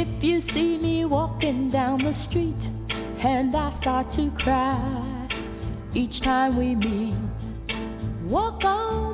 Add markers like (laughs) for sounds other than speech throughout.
If you see me walking down the street and I start to cry each time we meet, walk on.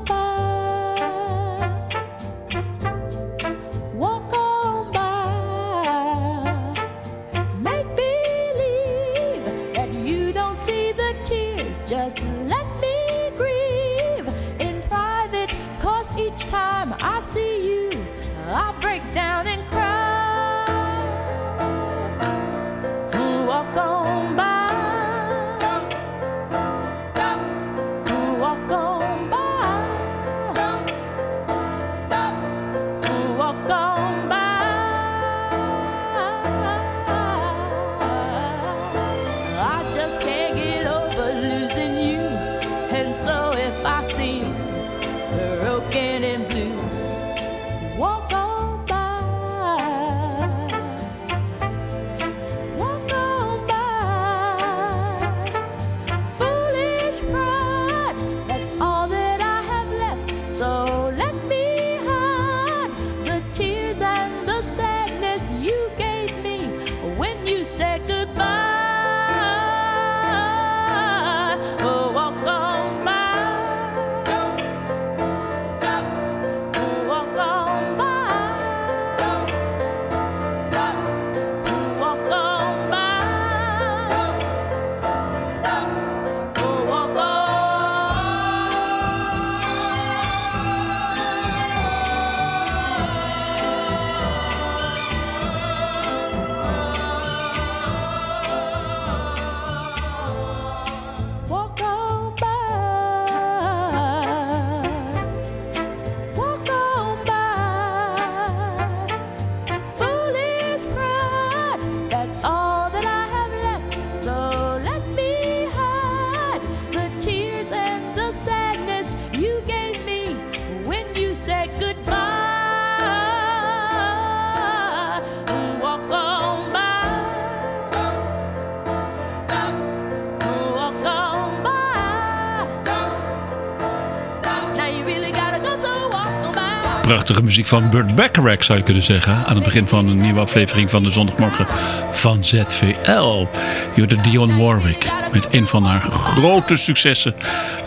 prachtige muziek van Burt Bacharach zou je kunnen zeggen. Aan het begin van een nieuwe aflevering van de zondagmorgen van ZVL. Je Dion Warwick met een van haar grote successen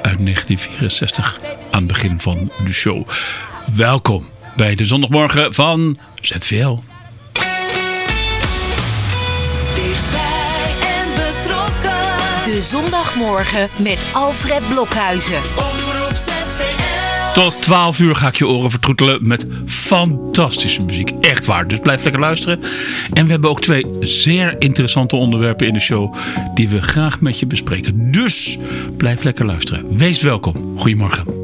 uit 1964 aan het begin van de show. Welkom bij de zondagmorgen van ZVL. Dichtbij en betrokken. De zondagmorgen met Alfred Blokhuizen. Tot 12 uur ga ik je oren vertroetelen met fantastische muziek. Echt waar. Dus blijf lekker luisteren. En we hebben ook twee zeer interessante onderwerpen in de show. Die we graag met je bespreken. Dus blijf lekker luisteren. Wees welkom. Goedemorgen.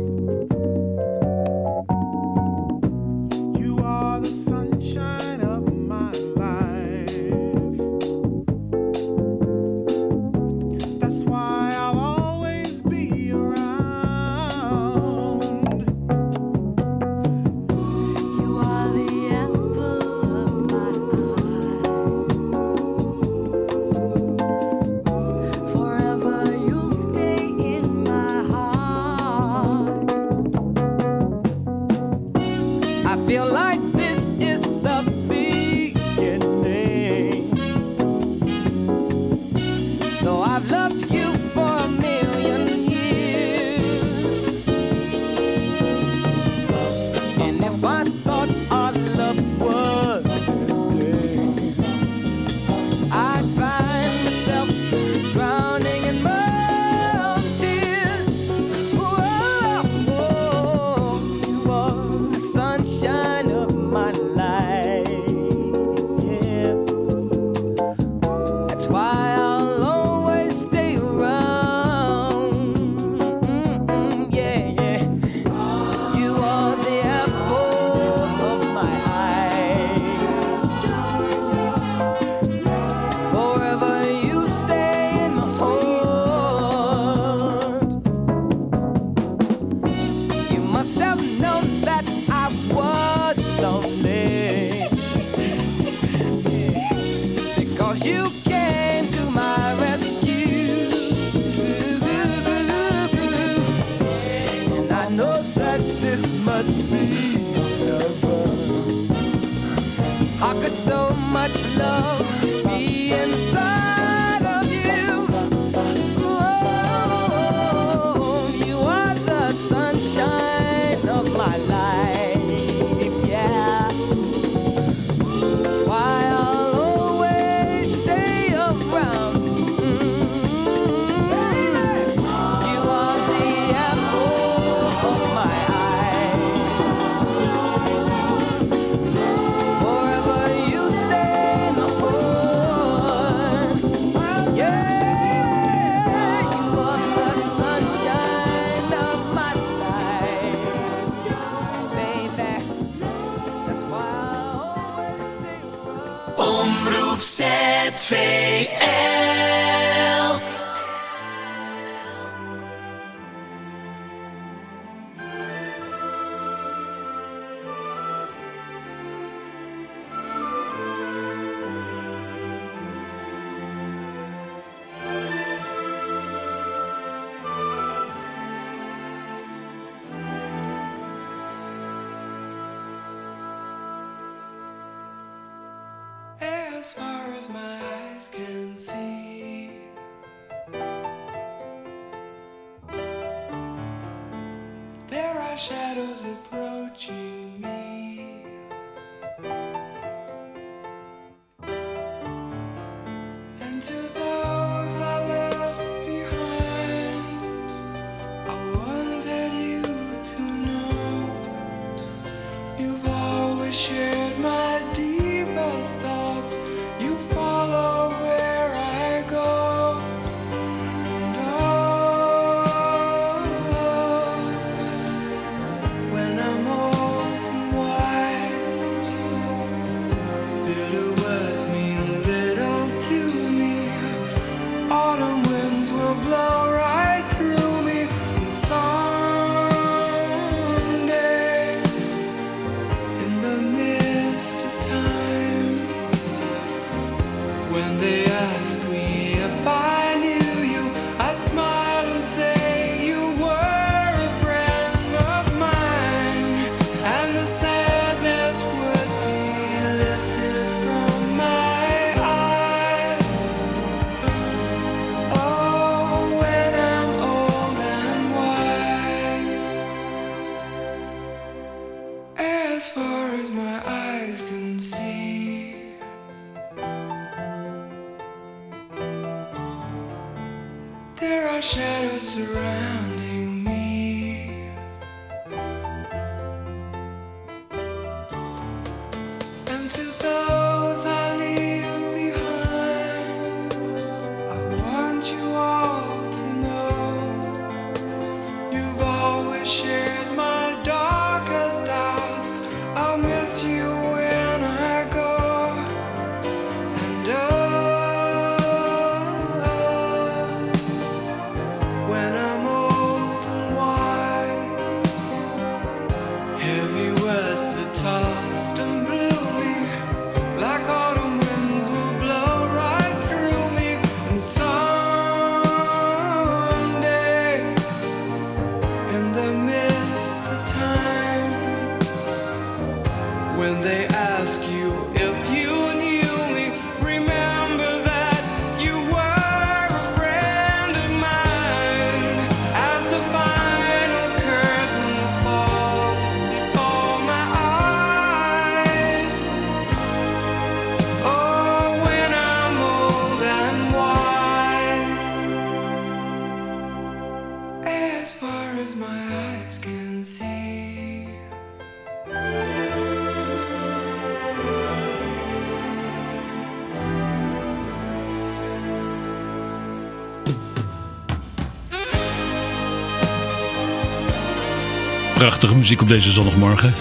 Prachtige muziek op deze zondagmorgen.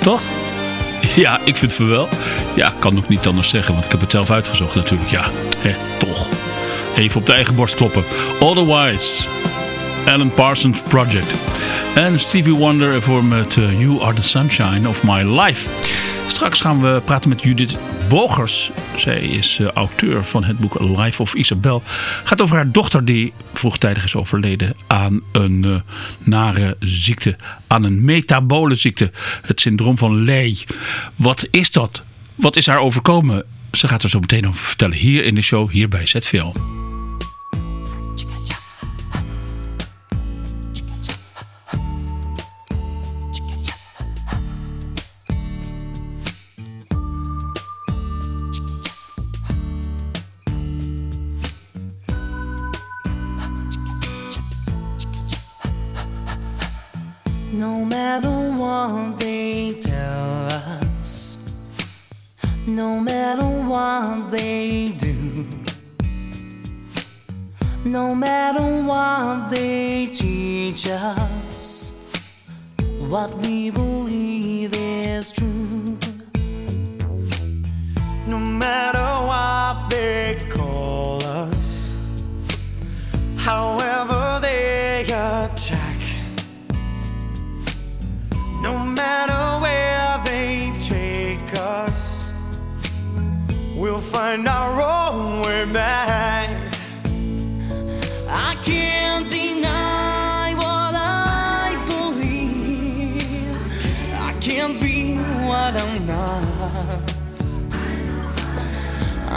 Toch? (laughs) Ja, ik vind het wel. Ja, kan ook niet anders zeggen, want ik heb het zelf uitgezocht natuurlijk. Ja, hè, toch. Even op de eigen borst kloppen. Otherwise, Alan Parsons Project. En Stevie Wonder voor met eh, You Are The Sunshine Of My Life. Straks gaan we praten met Judith Bogers. Zij is eh, auteur van het boek Life of Isabel. Gaat over haar dochter die vroegtijdig is overleden aan een eh, nare ziekte. Aan een metabole ziekte. Het syndroom van Leigh. Wat is dat? Wat is haar overkomen? Ze gaat er zo meteen over vertellen hier in de show, hier bij ZVL.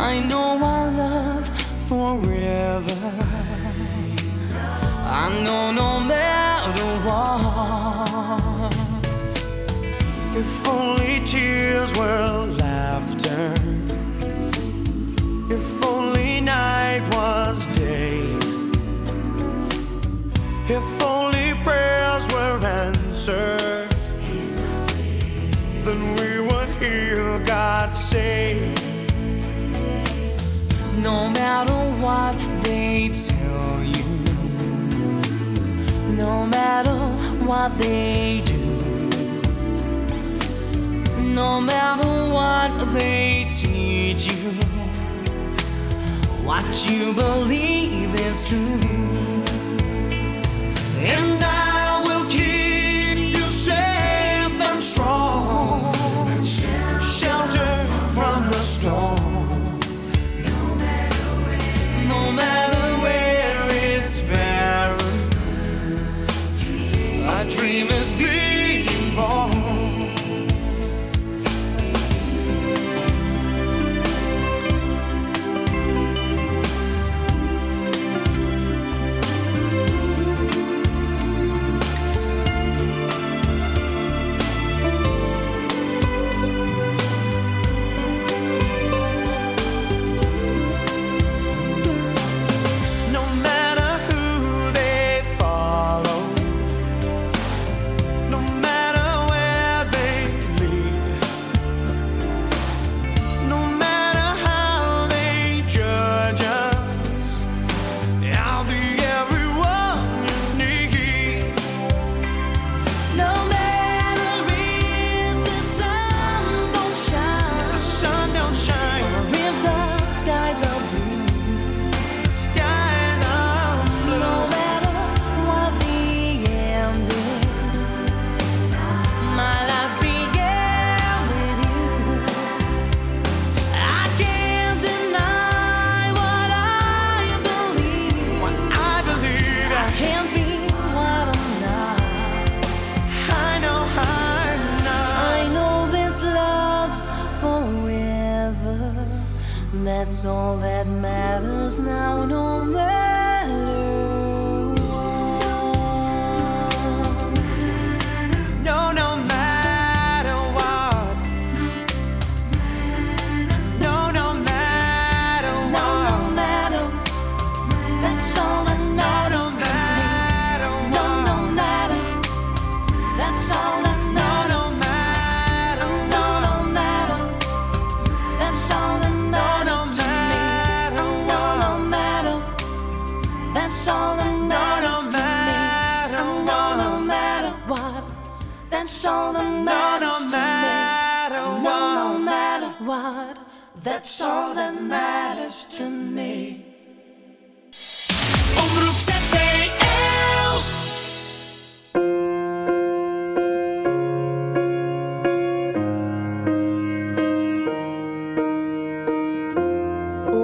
I know our love forever. I know no matter what. If only tears were laughter. If only night was day. If only prayers were answered. Then we would hear God say no matter what they tell you, no matter what they do, no matter what they teach you, what you believe is true. And I will keep you safe and strong.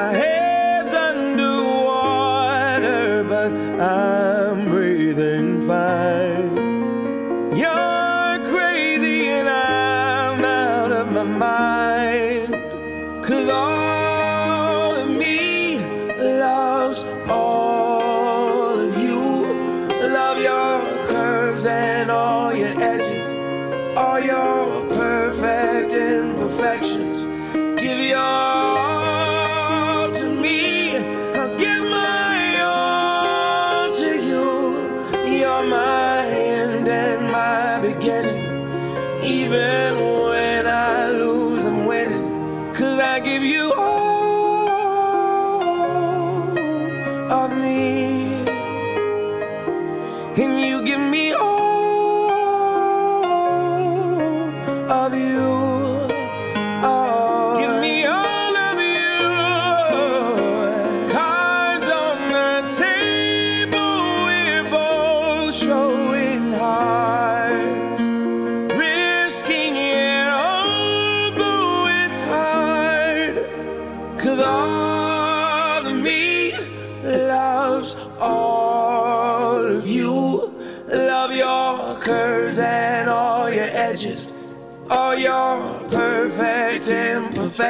my head.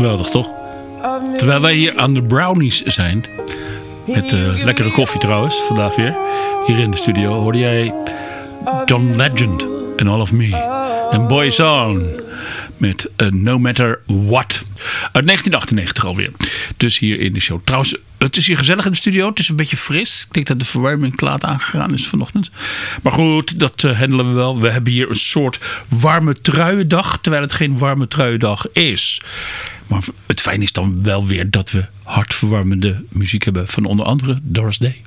Geweldig toch? Terwijl wij hier aan de brownies zijn. Met eh, lekkere koffie trouwens, vandaag weer. Hier in de studio hoorde jij John Legend en All of Me. En Boyzone met eh, No Matter What. Uit 1998 alweer. Dus hier in de show. Trouwens, het is hier gezellig in de studio. Het is een beetje fris. Ik denk dat de verwarming te laat aangegaan is vanochtend. Maar goed, dat eh, handelen we wel. We hebben hier een soort warme truiendag. Terwijl het geen warme truiendag is. Maar het fijn is dan wel weer dat we hartverwarmende muziek hebben. Van onder andere Doris Day.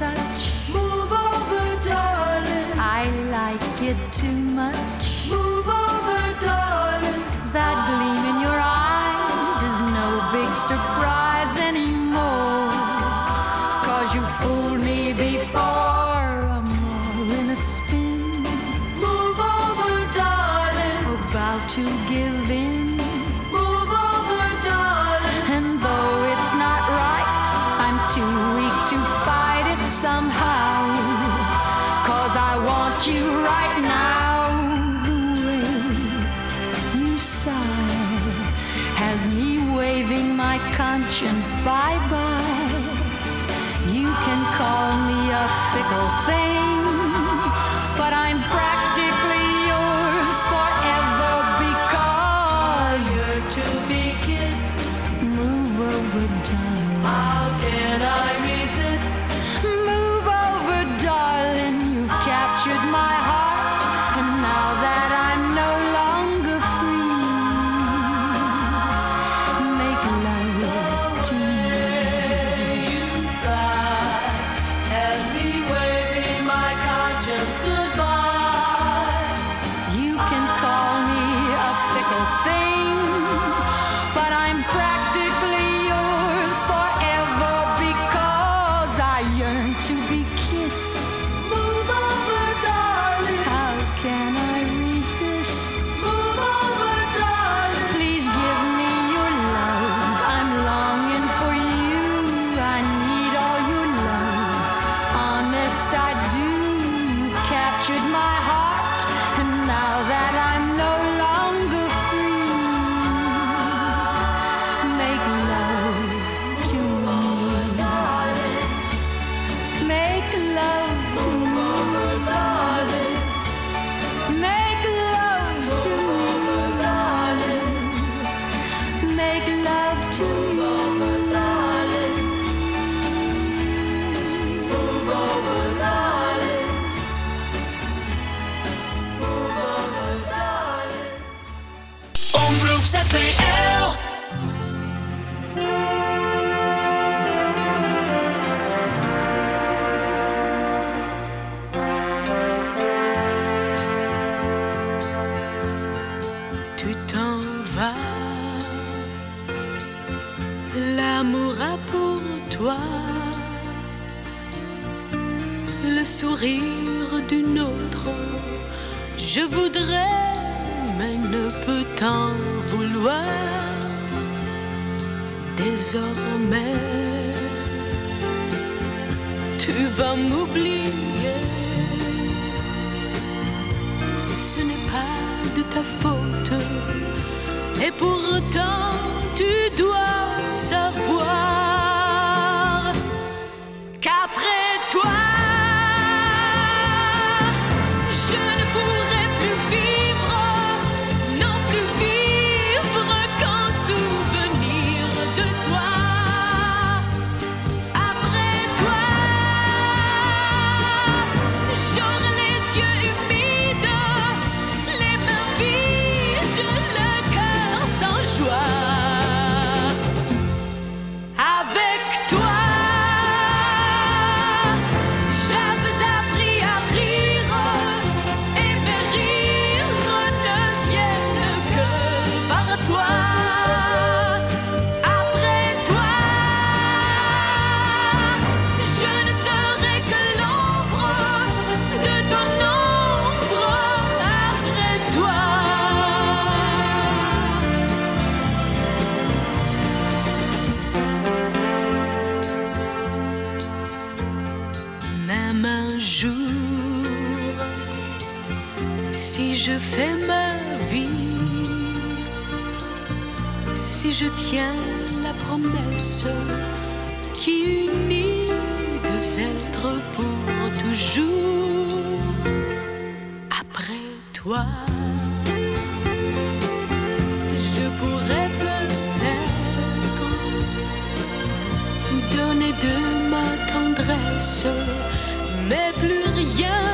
Touch. Move over, darling. I like it too much. Move over, darling. That gleam in your eyes is no big surprise conscience bye bye. You can call me a fickle thing, le sourire d'une autre. Je voudrais, mais ne peux t'en vouloir. Désormais, tu vas m'oublier. ce n'est pas de ta faute. Et pourtant, tu dois savoir si je tiens la promesse qui unit deux êtres pour toujours, après toi, je pourrais peut-être donner de ma tendresse, mais plus rien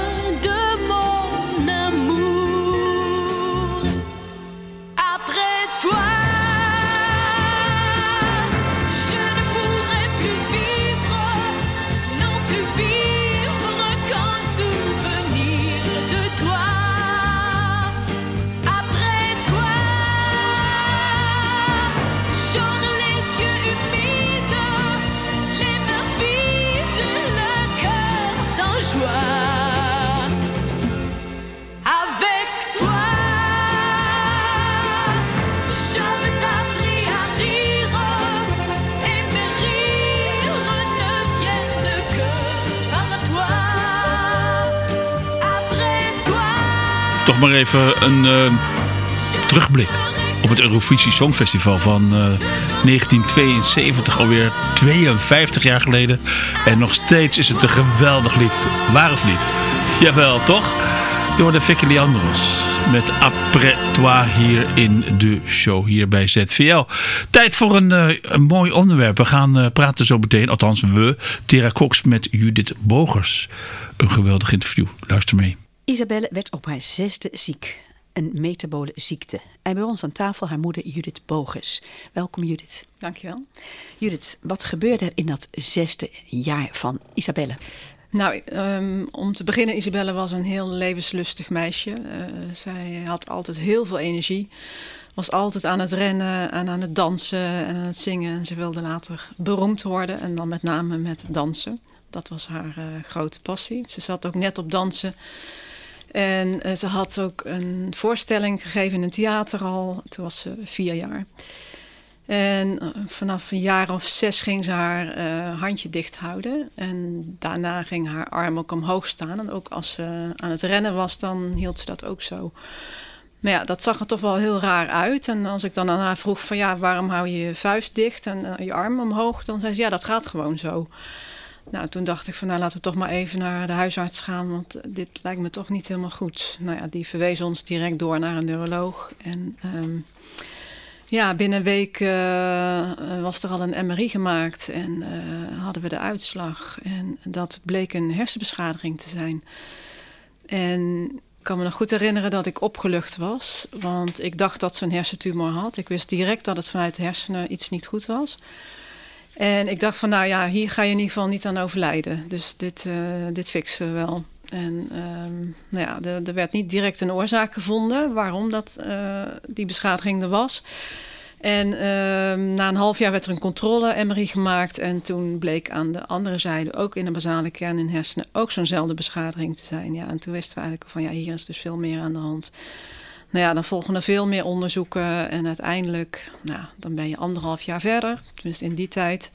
maar even een eh, terugblik op het Eurovisie Songfestival van eh, 1972, alweer 52 jaar geleden. En nog steeds is het een geweldig lied. Waar of niet? Jawel, toch? Je hoorde Vicky Leandros met Après Toi hier in de show hier bij ZVL. Tijd voor een, eh, een mooi onderwerp. We gaan eh, praten zo meteen, althans we, Tera Cox met Judith Bogers. Een geweldig interview. Luister mee. Isabelle werd op haar zesde ziek. Een metabole ziekte. En bij ons aan tafel haar moeder Judith Bogus. Welkom Judith. Dankjewel. Judith, wat gebeurde er in dat zesde jaar van Isabelle? Nou, ehm, om te beginnen, Isabelle was een heel levenslustig meisje. Eh, zij had altijd heel veel energie. Was altijd aan het rennen en aan het dansen en aan het zingen. En ze wilde later beroemd worden en dan met name met dansen. Dat was haar eh, grote passie. Ze zat ook net op dansen. En eh, ze had ook een voorstelling gegeven in een theater al. Toen was ze vier jaar. En eh, vanaf een jaar of zes ging ze haar eh, handje dicht houden. En daarna ging haar arm ook omhoog staan. En ook als ze aan het rennen was, dan hield ze dat ook zo. Maar ja, dat zag er toch wel heel raar uit. En als ik dan aan haar vroeg van ja, waarom hou je je vuist dicht en je arm omhoog? Dan zei ze ja, dat gaat gewoon zo. Nou, toen dacht ik van nou laten we toch maar even naar de huisarts gaan, want dit lijkt me toch niet helemaal goed. Nou ja, die verwees ons direct door naar een neuroloog. En ehm, ja, binnen een week eh, was er al een MRI gemaakt en eh, hadden we de uitslag. En dat bleek een hersenbeschadiging te zijn. En ik kan me nog goed herinneren dat ik opgelucht was, want ik dacht dat ze een hersentumor had. Ik wist direct dat het vanuit de hersenen iets niet goed was. En ik dacht van, nou ja, hier ga je in ieder geval niet aan overlijden. Dus dit, eh, dit fixen we wel. En ehm, nou ja, er, er werd niet direct een oorzaak gevonden waarom dat, eh, die beschadiging er was. En ehm, na een half jaar werd er een controle-MRI gemaakt. En toen bleek aan de andere zijde, ook in de basale kern in hersenen, ook zo'nzelfde beschadiging te zijn. Ja, en toen wisten we eigenlijk van, ja, hier is dus veel meer aan de hand. Nou ja, dan volgen er veel meer onderzoeken. En uiteindelijk, nou, dan ben je anderhalf jaar verder. Tenminste, in die tijd.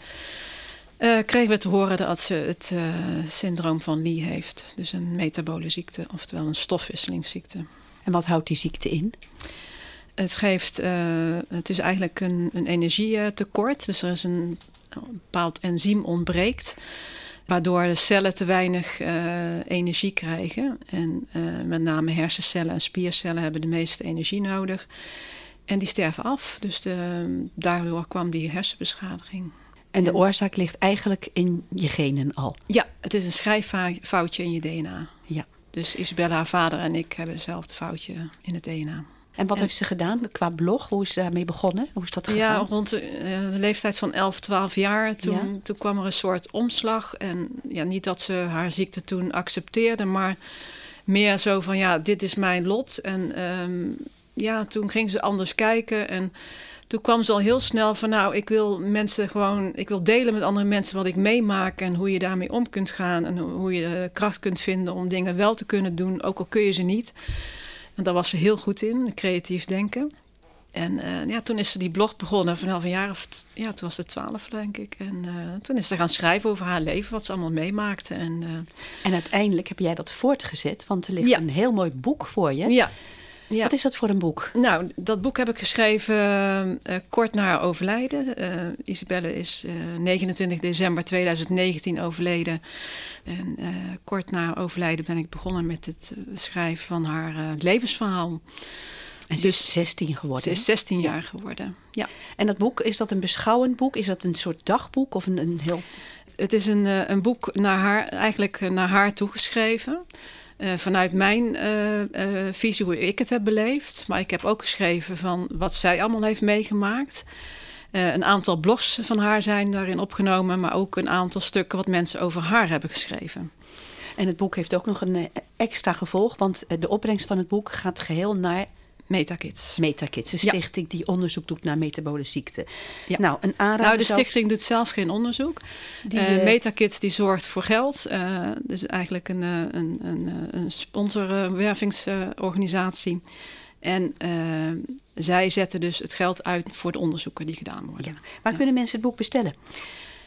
eh, kregen we te horen dat ze het eh, syndroom van Lee heeft. Dus een metabole ziekte, oftewel een stofwisselingsziekte. En wat houdt die ziekte in? Het geeft, eh, het is eigenlijk een, een energietekort. Dus er is een, een bepaald enzym ontbreekt. Waardoor de cellen te weinig eh, energie krijgen. En eh, met name hersencellen en spiercellen hebben de meeste energie nodig. En die sterven af. Dus de, daardoor kwam die hersenbeschadiging. En de oorzaak ligt eigenlijk in je genen al. Ja, het is een schrijffoutje in je DNA. Ja. Dus Isabella, haar vader en ik hebben hetzelfde foutje in het DNA. En wat En- heeft ze gedaan qua blog? Hoe is ze daarmee begonnen? Hoe is dat gegaan? Ja, rond de, eh, de leeftijd van 11, 12 jaar. Toen, Ja. toen kwam er een soort omslag. En ja, niet dat ze haar ziekte toen accepteerde, maar meer zo van ja, dit is mijn lot. En ehm, ja, toen ging ze anders kijken. En toen kwam ze al heel snel van nou, ik wil mensen gewoon, ik wil delen met andere mensen wat ik meemaak en hoe je daarmee om kunt gaan. En hoe- je de kracht kunt vinden om dingen wel te kunnen doen, ook al kun je ze niet. En daar was ze heel goed in, creatief denken. En eh, ja, toen is ze die blog begonnen vanaf een jaar of... Ja, toen was ze twaalf, denk ik. En eh, toen is ze gaan schrijven over haar leven, wat ze allemaal meemaakte. En, eh, En uiteindelijk heb jij dat voortgezet, want er ligt Ja. een heel mooi boek voor je. ja. Ja. Wat is dat voor een boek? Nou, dat boek heb ik geschreven eh, kort na haar overlijden. Eh, Isabelle is eh, 29 december 2019 overleden. En kort na haar overlijden ben ik begonnen met het schrijven van haar levensverhaal. En ze is 16 geworden. Ze is hè? 16 jaar geworden. Ja. En dat boek, is dat een beschouwend boek? Is dat een soort dagboek of een, een heel... Het is een, een boek naar haar, eigenlijk naar haar toegeschreven. Eh, vanuit mijn eh, eh, visie, hoe ik het heb beleefd. Maar ik heb ook geschreven van wat zij allemaal heeft meegemaakt. Een aantal blogs van haar zijn daarin opgenomen, maar ook een aantal stukken wat mensen over haar hebben geschreven. En het boek heeft ook nog een extra gevolg, want de opbrengst van het boek gaat geheel naar Metakids. Metakids, een Ja. stichting die onderzoek doet naar metabole ziekte. Ja. Nou, een aanrader Nou, de stichting doet zelf geen onderzoek. Die, Eh, eh, Metakids die zorgt voor geld. Dus eigenlijk een, een, een, een sponsorwervingsorganisatie. en zij zetten dus het geld uit voor de onderzoeken die gedaan worden. Ja. Waar kunnen mensen het boek bestellen?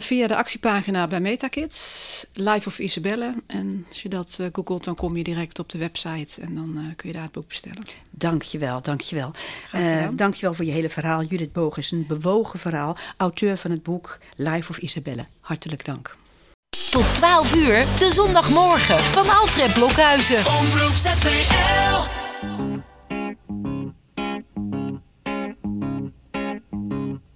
Via de actiepagina bij Metakids, Life of Isabelle. En als je dat eh, googelt, dan kom je direct op de website en dan eh, kun je daar het boek bestellen. Dankjewel, dankjewel. Eh dankjewel voor je hele verhaal. Judith Bogus, een bewogen verhaal. Auteur van het boek Life of Isabelle. Hartelijk dank. Tot 12 uur, de zondagmorgen van Alfred Blokhuizen. Omroep ZVL.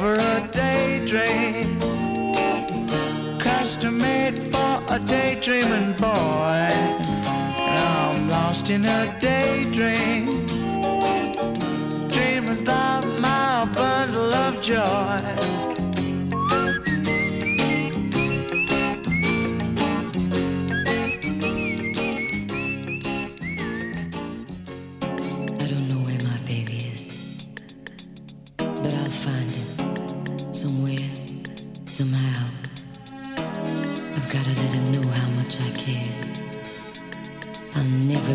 for a daydream. Custom made for a daydreaming boy. And I'm lost in a daydream. Dreaming about my bundle of joy.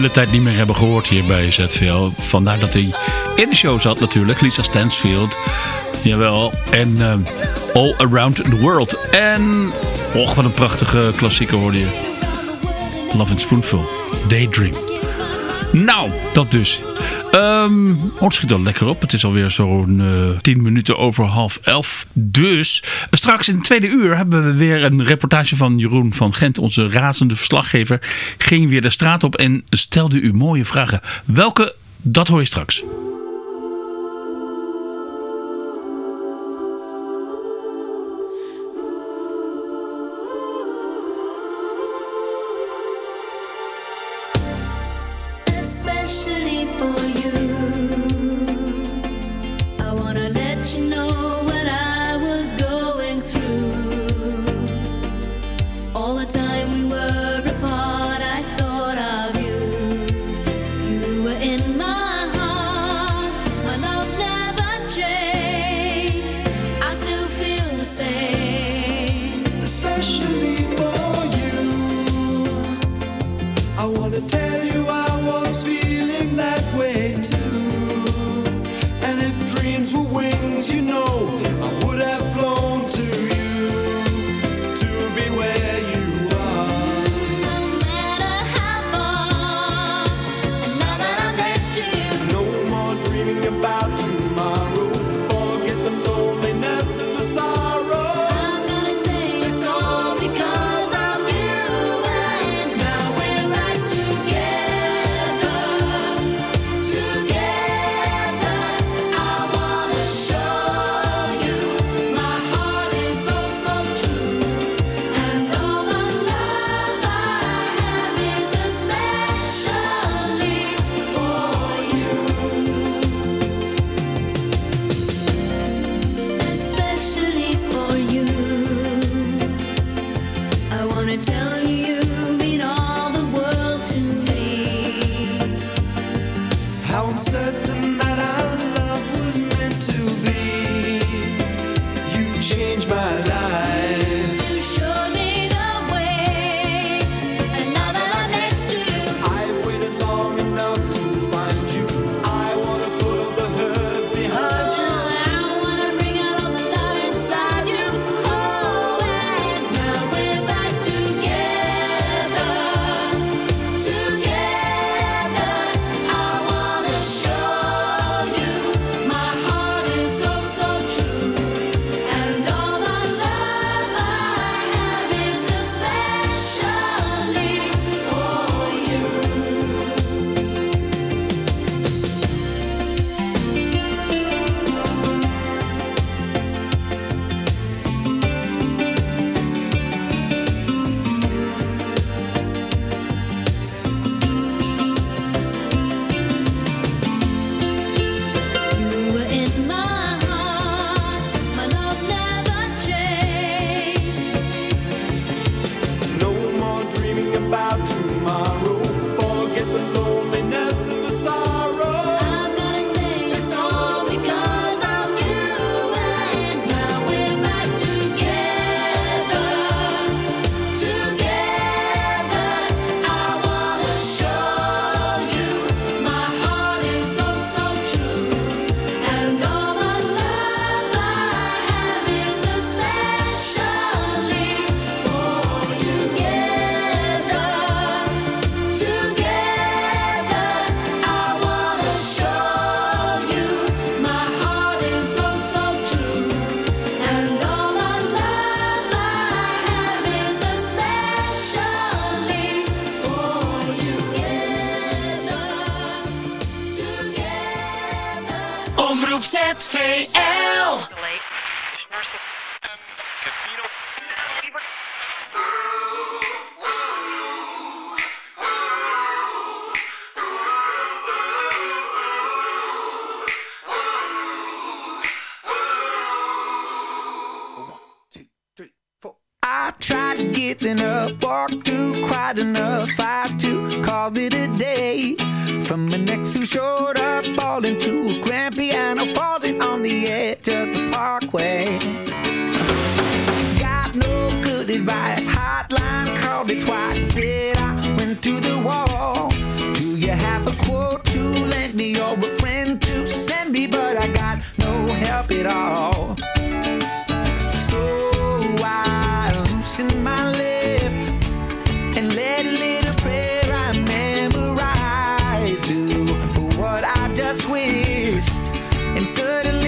Hele tijd niet meer hebben gehoord hier bij ZVL. Vandaar dat hij in de show zat natuurlijk. Lisa Stansfield. Jawel. En ehm, All Around the World. En... Och, wat een prachtige klassieker hoorde je. Love and Spoonful. Daydream. Nou, dat dus. Ehm oh, het schiet al lekker op. Het is alweer zo'n eh 10 minuten over half elf. Dus eh, straks in het tweede uur hebben we weer een reportage van Jeroen van Gent. Onze razende verslaggever ging weer de straat op en stelde u mooie vragen. Welke, dat hoor je straks. had enough. I too called it a day. From an ex who showed up, falling to a grand piano, falling on the edge of the parkway. Got no good advice. Hotline called me twice. Said I went through the wall. Do you have a quote to lend me or a friend to send me? But I got no help at all. And suddenly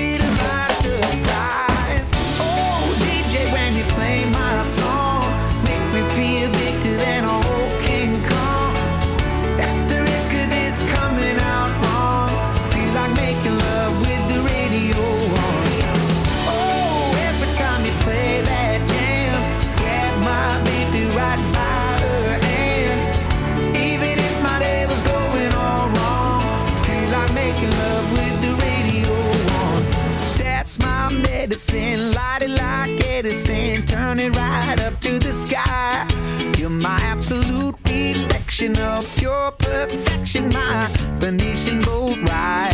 medicine, light it like Edison, turn it right up to the sky. You're my absolute reflection of pure perfection, my Venetian boat ride.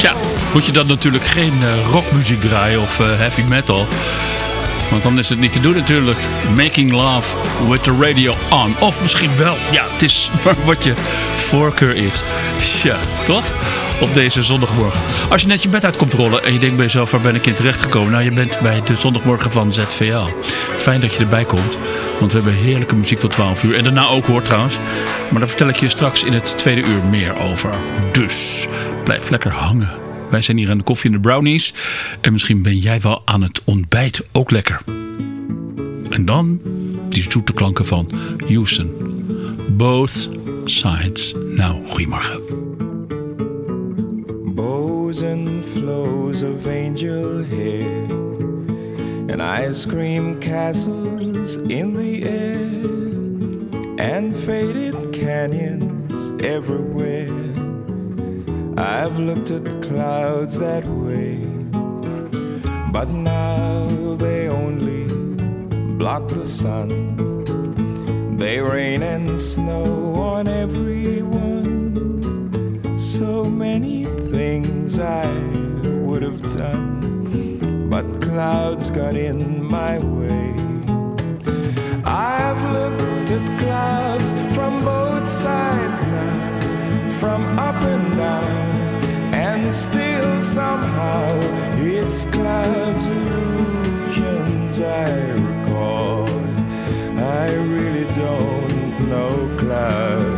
Tja, moet je dan natuurlijk geen eh, rockmuziek draaien of eh, heavy metal. Want dan is het niet te doen natuurlijk. Making love with the radio on. Of misschien wel. Ja, het is (laughs) maar wat je voorkeur is. Ja, toch? Op deze zondagmorgen. Als je net je bed uit komt rollen en je denkt bij jezelf, waar ben ik in terecht gekomen? Nou, je bent bij de zondagmorgen van ZVL. Fijn dat je erbij komt. Want we hebben heerlijke muziek tot 12 uur. En daarna ook hoor trouwens. Maar daar vertel ik je straks in het tweede uur meer over. Dus blijf lekker hangen. Wij zijn hier aan de koffie en de brownies. En misschien ben jij wel aan het ontbijt ook lekker. En dan die zoete klanken van Houston. Both sides. Nou, goedemorgen. bows flows of angel hair, and ice cream castles in the air, and faded canyons everywhere. I've looked at clouds that way, but now they only block the sun. They rain and snow on everyone. So many things I would have done, but clouds got in my way. I've looked at clouds from both sides now, from up and down, and still somehow it's clouds illusions I recall. I really don't know clouds.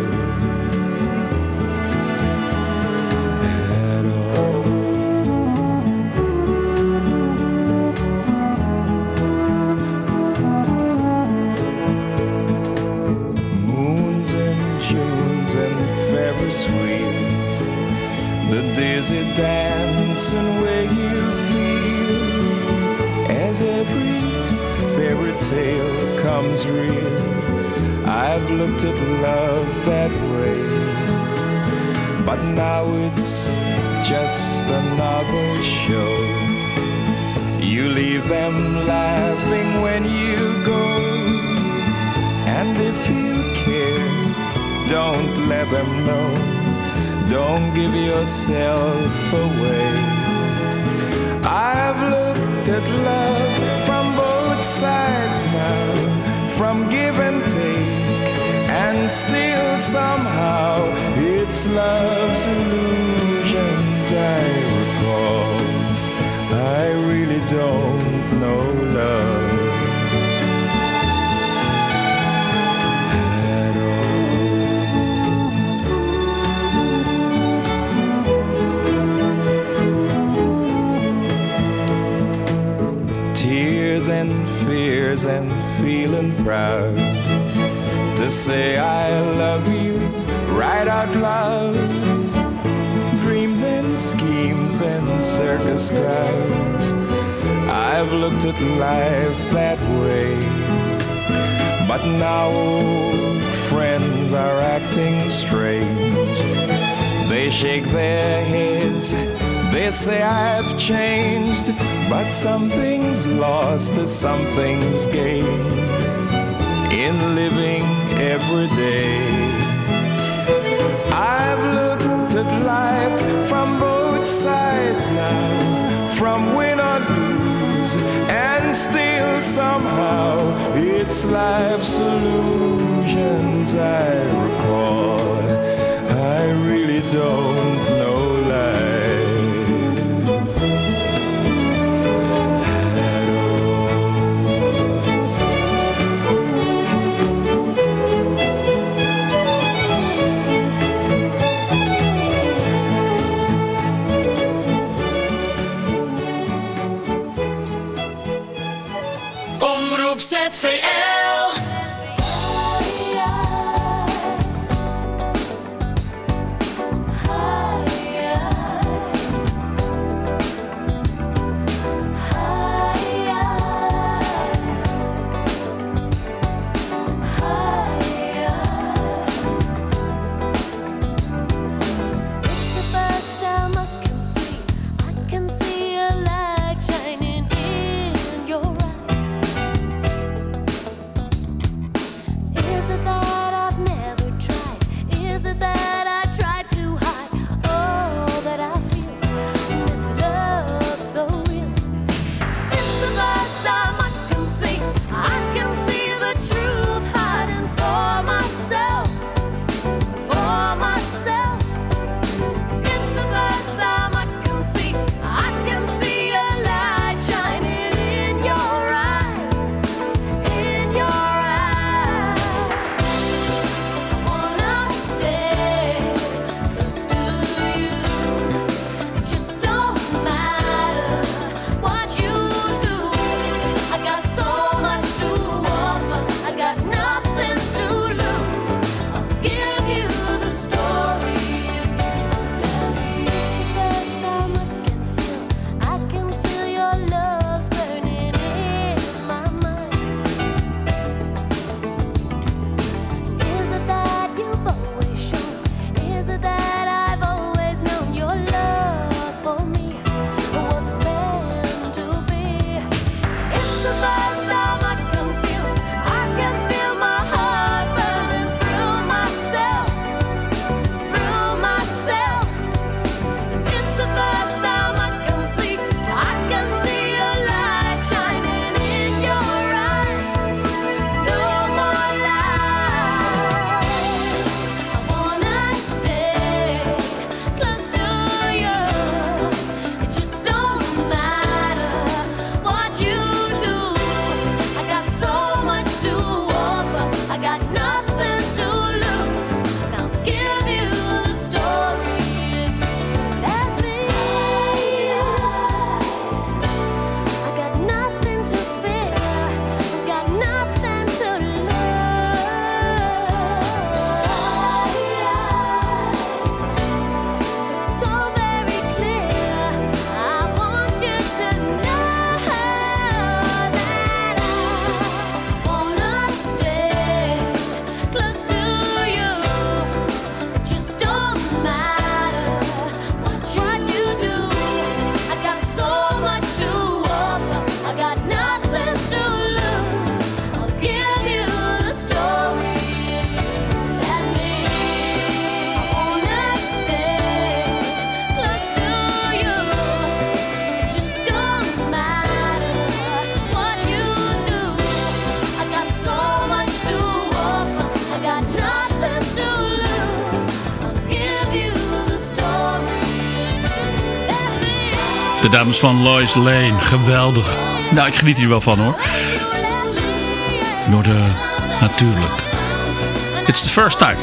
something's gained in living every day. I've looked at life from both sides now, from win or lose, and still somehow it's life's illusions I recall. I really don't. Dames van Lois Lane, geweldig. Nou, ik geniet hier wel van hoor. Door de, natuurlijk. It's the first time.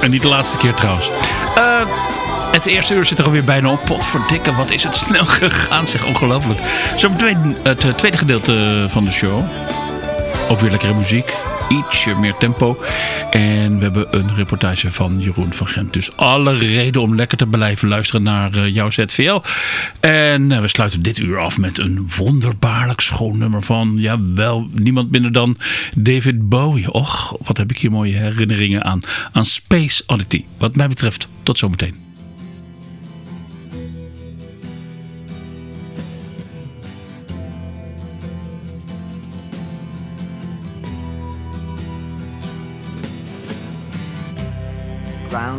En niet de laatste keer trouwens. Eh, het eerste uur zit er alweer bijna op. Potverdikke, wat is het snel (laughs) gegaan. Zeg, ongelooflijk. Zometeen het eh, tweede gedeelte van de show. Ook weer lekkere muziek. Ietsje meer tempo. En we hebben een reportage van Jeroen van Gent. Dus alle reden om lekker te blijven luisteren naar eh, jouw ZVL. En eh, we sluiten dit uur af met een wonderbaarlijk schoon nummer van... Ja, wel niemand minder dan David Bowie. Och, wat heb ik hier mooie herinneringen aan. Aan Space Oddity. Wat mij betreft, tot zometeen.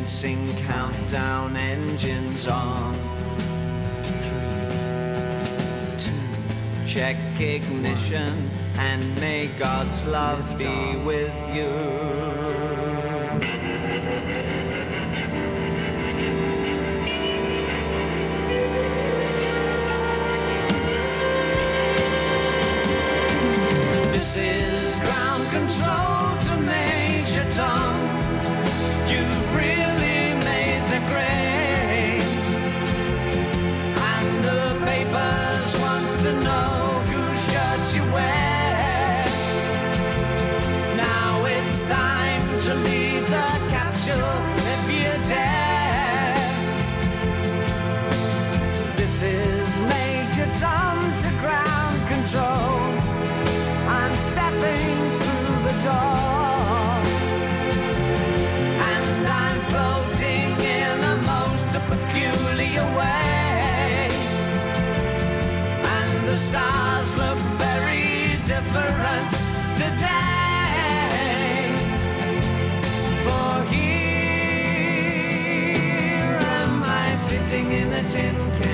commencing countdown engines on. Three, two, check ignition and may God's love be with you. This is ground control to Major to leave the capsule if you dare. This is Major Tom to ground control. Tin can.